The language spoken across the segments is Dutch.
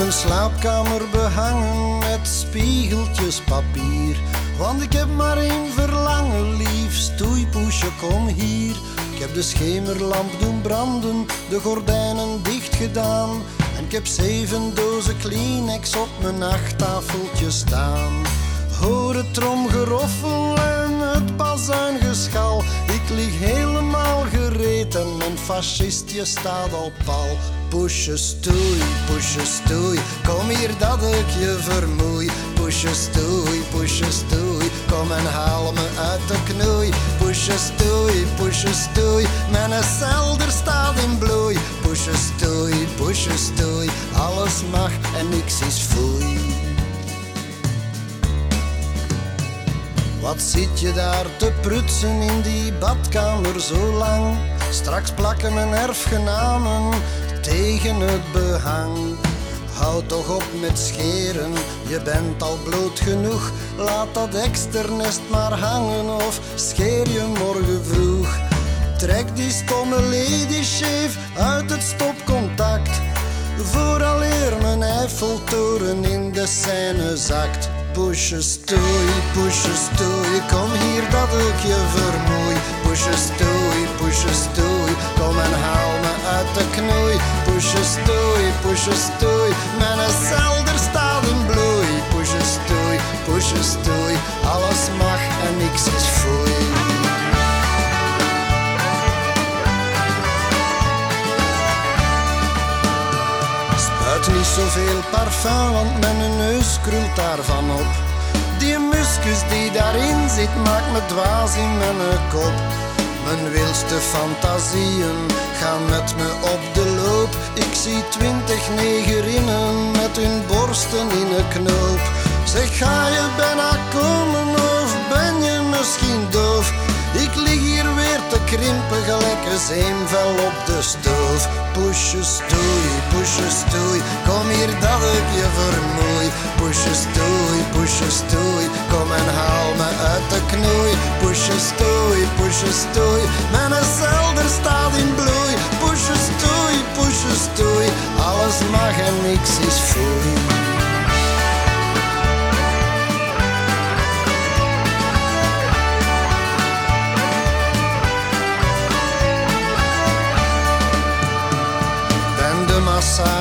mijn slaapkamer behangen met spiegeltjes papier. Want ik heb maar één verlangen, lief, stoeipoesje, kom hier. Ik heb de schemerlamp doen branden, de gordijnen dicht gedaan. En ik heb zeven dozen Kleenex op mijn nachttafeltje staan. Hoor het tromgeroffel en mijn fascistje staat op pal. Pusje stoei, pusje stoei, kom hier dat ik je vermoei. Pusje stoei, pusje stoei, kom en haal me uit de knoei. Pusje stoei, pusje stoei, mijn zelder staat in bloei. Pusje stoei, pusje stoei, alles mag en niks is foei. Wat zit je daar te prutsen in die badkamer zo lang? Plakken mijn erfgenamen tegen het behang. Houd toch op met scheren, je bent al bloot genoeg. Laat dat externest maar hangen of scheer je morgen vroeg. Trek die stomme lady shave uit het stopcontact. Vooraleer mijn Eiffeltoren in de scène zakt. Pusje stoei, pusje stoei, kom hier dat ik je vermoei. Stoei, pusje stoei, mijn zelder staat in bloei. Pusje stoei, pusje stoei, alles mag en niks is foei. Spuit niet zoveel parfum, want mijn neus krult daarvan op. Die muskus die daarin zit, maakt me dwaas in mijn kop. Mijn wilste fantasieën gaan met me op de negerinnen met hun borsten in een knoop. Zeg, ga je bijna komen of ben je misschien doof? Ik lig hier weer te krimpen gelijk een zeemvel op de stoof. Pusje stoei, pusje stoei, kom hier dat ik je vermoei. Pusje stoei, pusje stoei, kom en haal me uit de knoei. Pusje stoei, pusje stoei, mijn zelder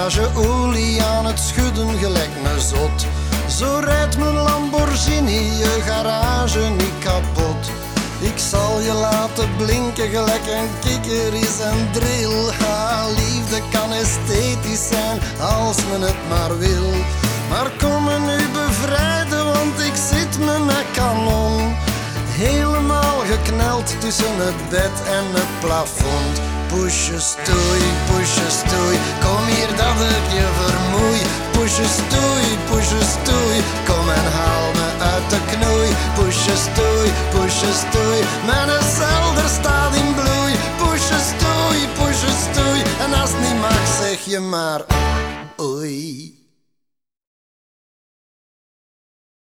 massageolie aan het schudden gelijk me zot. Zo rijdt mijn Lamborghini je garage niet kapot. Ik zal je laten blinken gelijk een kikker is een drill. Ha, liefde kan esthetisch zijn als men het maar wil. Maar kom me nu bevrijden, want ik zit met mijn kanon. Helemaal gekneld tussen het bed en het plafond. Pusje stoei, pusje stoei, kom hier je vermoei. Pusje stoei, pusje stoei, kom en haal me uit de knoei. Pusje stoei, pusje stoei, mijn zelder staat in bloei. Pusje stoei, pusje stoei, en als je.